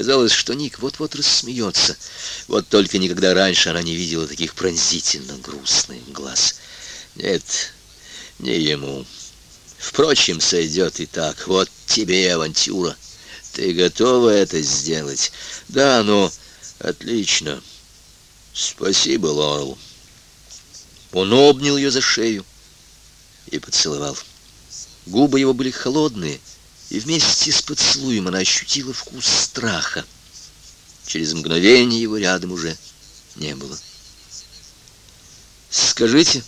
Казалось, что Ник вот-вот рассмеется. Вот только никогда раньше она не видела таких пронзительно грустных глаз. Нет, не ему. Впрочем, сойдет и так. Вот тебе авантюра. Ты готова это сделать? Да, но... Отлично. Спасибо, Лорел. Он обнял ее за шею и поцеловал. Губы его были холодные, и вместе с поцелуем она ощутила вкус страха. Через мгновение его рядом уже не было. «Скажите,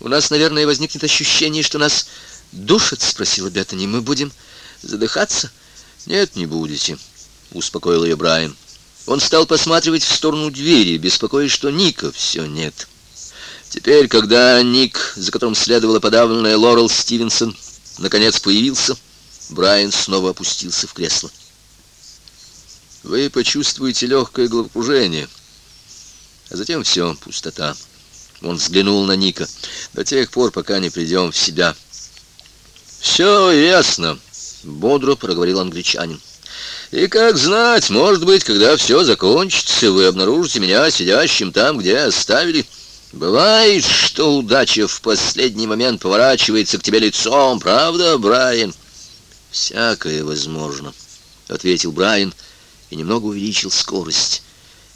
у нас, наверное, возникнет ощущение, что нас душат?» — спросила Беттани. «Мы будем задыхаться?» «Нет, не будете», — успокоил ее Брайан. Он стал посматривать в сторону двери, беспокоясь, что Ника все нет. Теперь, когда Ник, за которым следовала подавленная Лорел Стивенсон, наконец появился, — Брайан снова опустился в кресло. Вы почувствуете легкое головокружение, а затем все, пустота. Он взглянул на Ника. До тех пор, пока не придем в себя. «Все ясно», — бодро проговорил англичанин. «И как знать, может быть, когда все закончится, вы обнаружите меня сидящим там, где оставили. Бывает, что удача в последний момент поворачивается к тебе лицом, правда, Брайан?» «Всякое возможно», — ответил Брайан и немного увеличил скорость.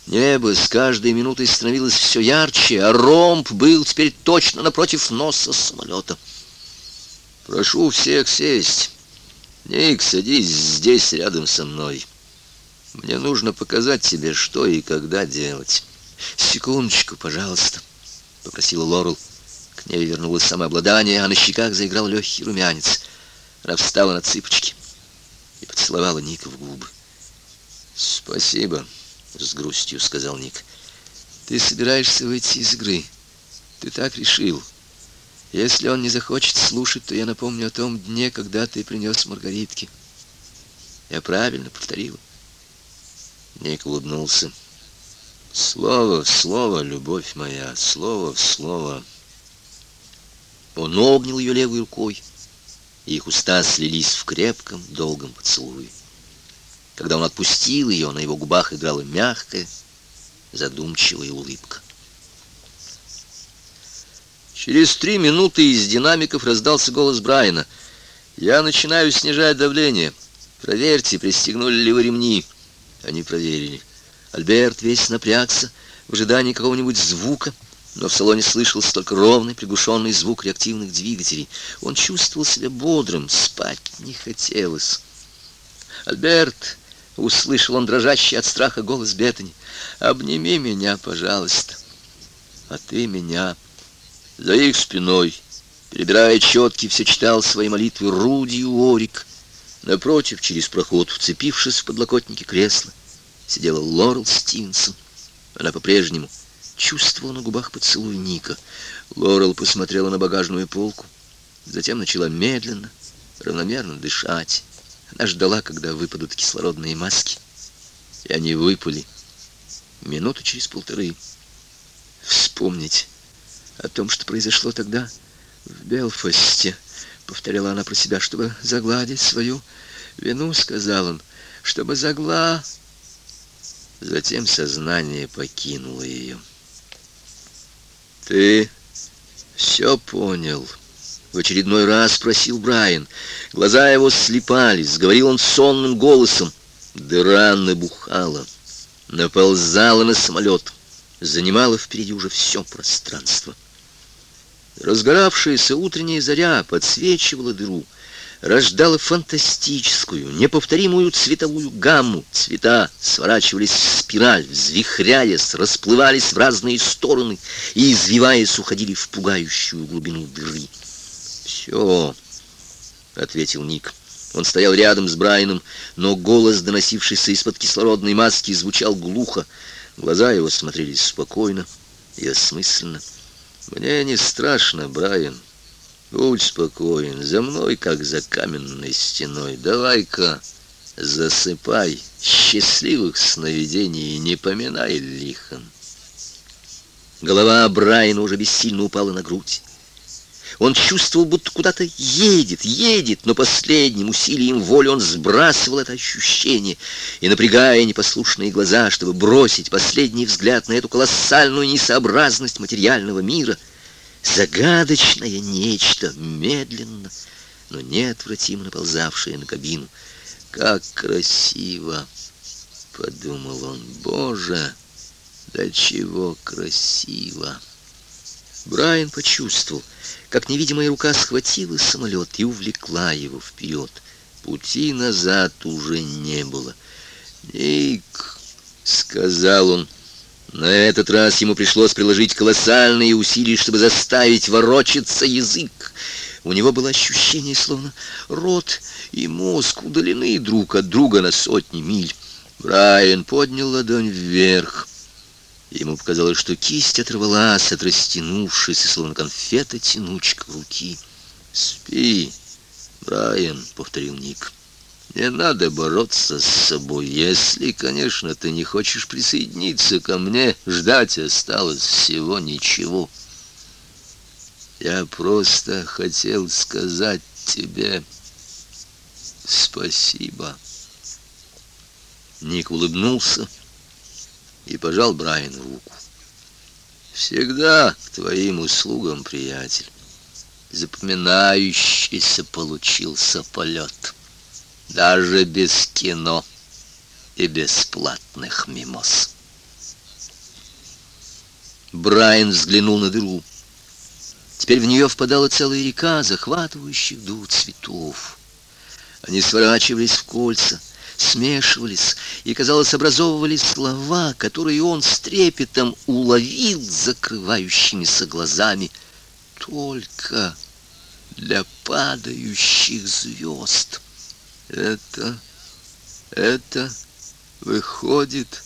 Небо с каждой минутой становилось все ярче, а ромб был теперь точно напротив носа самолета. «Прошу всех сесть. Ник, садись здесь рядом со мной. Мне нужно показать тебе, что и когда делать». «Секундочку, пожалуйста», — попросила Лорел. К ней вернулось самообладание, а на щеках заиграл легкий румянец — она встала на цыпочки и поцеловала Ника в губы. «Спасибо», — с грустью сказал Ник. «Ты собираешься выйти из игры. Ты так решил. Если он не захочет слушать, то я напомню о том дне, когда ты принес маргаритки. Я правильно повторила». Ник улыбнулся. «Слово в слово, любовь моя, слово в слово». Он обнял ее левой рукой и их уста слились в крепком, долгом поцелуе. Когда он отпустил ее, на его губах играла мягкая, задумчивая улыбка. Через три минуты из динамиков раздался голос Брайана. «Я начинаю снижать давление. Проверьте, пристегнули ли вы ремни». Они проверили. Альберт весь напрягся в ожидании какого-нибудь звука, но в салоне слышался только ровный приглушенный звук реактивных двигателей. Он чувствовал себя бодрым, спать не хотелось. «Альберт!» — услышал он дрожащий от страха голос Беттани. «Обними меня, пожалуйста!» «А ты меня!» За их спиной, перебирая четки, все читал свои молитвы Руди Уорик. Напротив, через проход, вцепившись в подлокотники кресла, сидела Лорел Стивенсон. Она по-прежнему чувствовала на губах поцелуй Ника. Лорел посмотрела на багажную полку, затем начала медленно, равномерно дышать. Она ждала, когда выпадут кислородные маски. И они выпали минуту через полторы. Вспомнить о том, что произошло тогда в Белфасте, повторяла она про себя, чтобы загладить свою вину, сказал он, чтобы загла... Затем сознание покинуло ее. «Ты все понял?» В очередной раз спросил Брайан. Глаза его слепались, говорил он сонным голосом. Дыра набухала, наползала на самолет, занимала впереди уже все пространство. Разгоравшаяся утренняя заря подсвечивала дыру, рождала фантастическую, неповторимую цветовую гамму. Цвета сворачивались в спираль, взвихряясь, расплывались в разные стороны и, извиваясь, уходили в пугающую глубину дыры. «Все», — ответил Ник. Он стоял рядом с Брайаном, но голос, доносившийся из-под кислородной маски, звучал глухо. Глаза его смотрелись спокойно и осмысленно. «Мне не страшно, Брайан. Будь спокоен, за мной, как за каменной стеной. Давай-ка засыпай, счастливых сновидений не поминай лихон. Голова Брайана уже бессильно упала на грудь. Он чувствовал, будто куда-то едет, едет, но последним усилием воли он сбрасывал это ощущение и, напрягая непослушные глаза, чтобы бросить последний взгляд на эту колоссальную несообразность материального мира, загадочное нечто, медленно, но неотвратимо наползавшее на кабину. «Как красиво!» — подумал он. «Боже, да чего красиво!» Брайан почувствовал, как невидимая рука схватила самолет и увлекла его вперед. Пути назад уже не было. «Ник», — сказал он, — на этот раз ему пришлось приложить колоссальные усилия, чтобы заставить ворочаться язык. У него было ощущение, словно рот и мозг удалены друг от друга на сотни миль. Брайан поднял ладонь вверх. Ему показалось, что кисть оторвалась от растянувшейся, словно конфета, тянучка руки. «Спи, Брайан», — повторил Ник. «Не надо бороться с собой, если, конечно, ты не хочешь присоединиться ко мне. Ждать осталось всего ничего. Я просто хотел сказать тебе спасибо». Ник улыбнулся и пожал Брайану руку. «Всегда к твоим услугам, приятель. Запоминающийся получился полет. Даже без кино и бесплатных мимоз». Брайан взглянул на дыру. Теперь в нее впадала целая река захватывающих дух цветов. Они сворачивались в кольца, смешивались и, казалось, образовывали слова, которые он с трепетом уловил закрывающимися глазами. Только для падающих звезд. Это, это выходит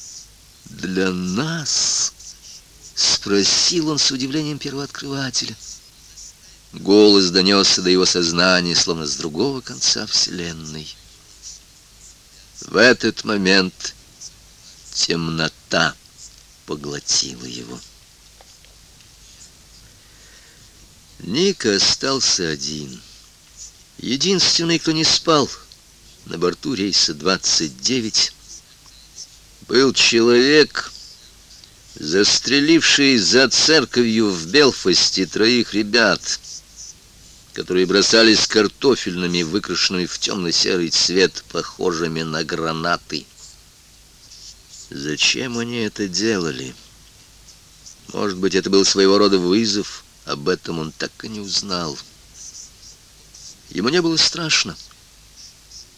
для нас? Спросил он с удивлением первооткрывателя. Голос донесся до его сознания, словно с другого конца вселенной. В этот момент темнота поглотила его. Ник остался один. Единственный, кто не спал на борту рейса 29, был человек, застреливший за церковью в Белфасте троих ребят — которые бросались картофельными, выкрашенными в темно-серый цвет, похожими на гранаты. Зачем они это делали? Может быть, это был своего рода вызов, об этом он так и не узнал. Ему не было страшно,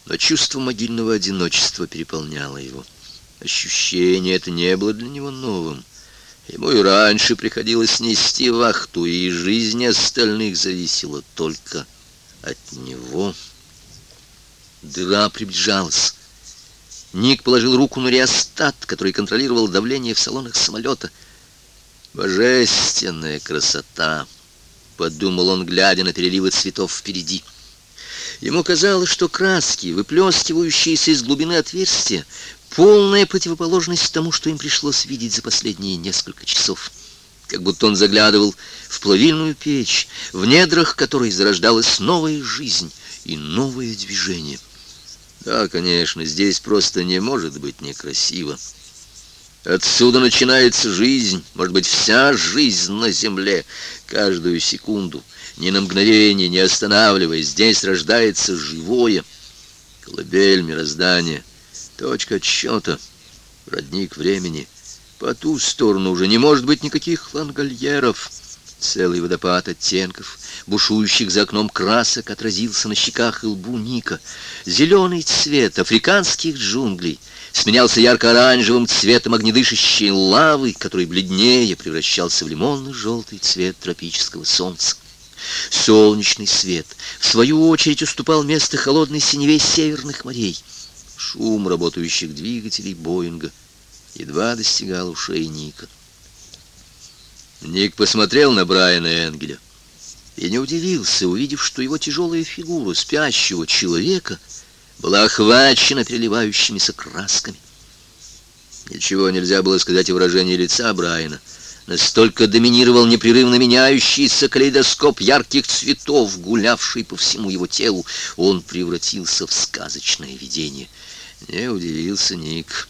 но чувство могильного одиночества переполняло его. Ощущение это не было для него новым. Ему и раньше приходилось нести вахту, и жизнь остальных зависела только от него. Дыра приближалась. Ник положил руку на реостат, который контролировал давление в салонах самолета. «Божественная красота!» — подумал он, глядя на переливы цветов впереди. Ему казалось, что краски, выплескивающиеся из глубины отверстия, полная противоположность тому, что им пришлось видеть за последние несколько часов. Как будто он заглядывал в плавильную печь, в недрах которой зарождалась новая жизнь и новое движение. Да, конечно, здесь просто не может быть некрасиво. Отсюда начинается жизнь, может быть, вся жизнь на земле, каждую секунду, ни на мгновение, не останавливаясь, здесь рождается живое, колыбель мироздания — Точка отсчета, родник времени. По ту сторону уже не может быть никаких лангольеров. Целый водопад оттенков, бушующих за окном красок, отразился на щеках и лбу Ника. Зеленый цвет африканских джунглей сменялся ярко-оранжевым цветом огнедышащей лавы, который бледнее превращался в лимонно-желтый цвет тропического солнца. Солнечный свет, в свою очередь, уступал место холодной синеве северных морей. Шум работающих двигателей Боинга едва достигал ушей Ника. Ник посмотрел на Брайана Энгеля и не удивился, увидев, что его тяжелая фигура спящего человека была охвачена переливающимися красками. Ничего нельзя было сказать о выражении лица Брайана. Настолько доминировал непрерывно меняющийся калейдоскоп ярких цветов, гулявший по всему его телу. Он превратился в сказочное видение. Не удивился Ник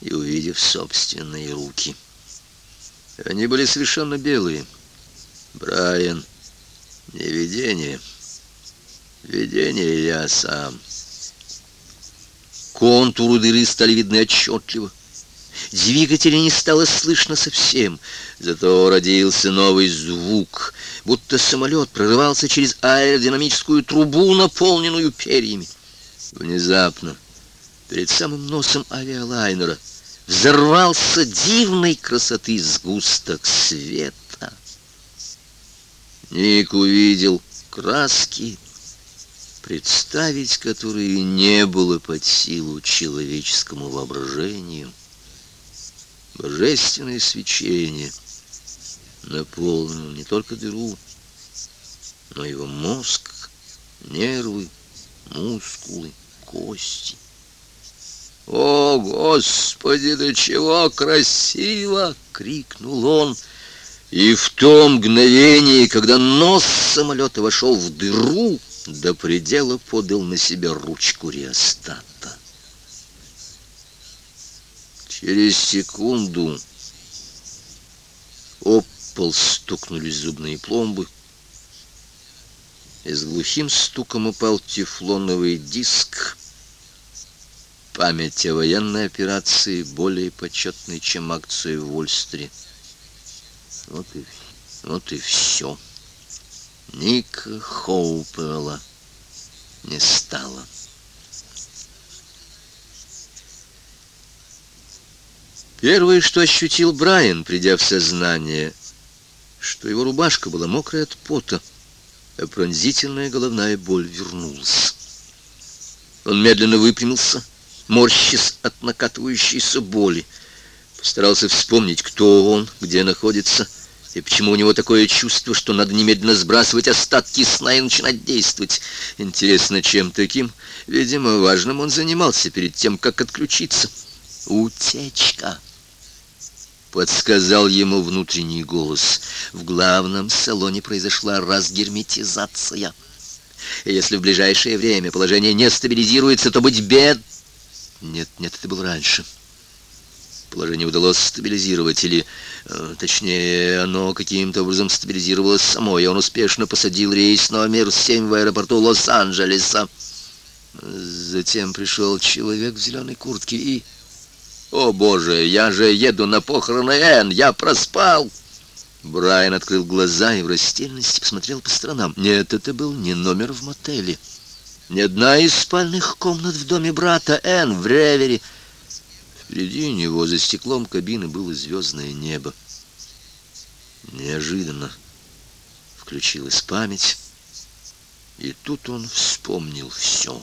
и увидев собственные руки. Они были совершенно белые. Брайан, не видение. Видение я сам. Контуры дыры стали видны отчетливо. Двигателя не стало слышно совсем, зато родился новый звук, будто самолет прорывался через аэродинамическую трубу, наполненную перьями. Внезапно, перед самым носом авиалайнера, взорвался дивной красоты сгусток света. Ник увидел краски, представить которые не было под силу человеческому воображению. Божественное свечение наполнило не только дыру, но его мозг, нервы, мускулы, кости. «О, Господи, до чего красиво!» — крикнул он. И в то мгновение, когда нос самолета вошел в дыру, до предела подал на себя ручку реостата. Через секунду об стукнулись зубные пломбы, и с глухим стуком упал тефлоновый диск. Память о военной операции более почетной, чем акции в Вольстре. Вот и, вот и все. Ника Хоупела не стало. Первое, что ощутил Брайан, придя в сознание, что его рубашка была мокрая от пота, а пронзительная головная боль вернулась. Он медленно выпрямился, морщись от накатывающейся боли. Постарался вспомнить, кто он, где находится, и почему у него такое чувство, что надо немедленно сбрасывать остатки сна и начинать действовать. Интересно, чем таким? Видимо, важным он занимался перед тем, как отключиться. Утечка подсказал ему внутренний голос. В главном салоне произошла разгерметизация. Если в ближайшее время положение не стабилизируется, то быть бед... Нет, нет, это было раньше. Положение удалось стабилизировать, или, э, точнее, оно каким-то образом стабилизировалось само, и он успешно посадил рейс номер 7 в аэропорту Лос-Анджелеса. Затем пришел человек в зеленой куртке и... «О, Боже, я же еду на похороны Энн, я проспал!» Брайан открыл глаза и в растерянности посмотрел по сторонам. Нет, это был не номер в мотеле. Ни одна из спальных комнат в доме брата Энн в Ревере. Впереди него за стеклом кабины было звездное небо. Неожиданно включилась память, и тут он вспомнил все.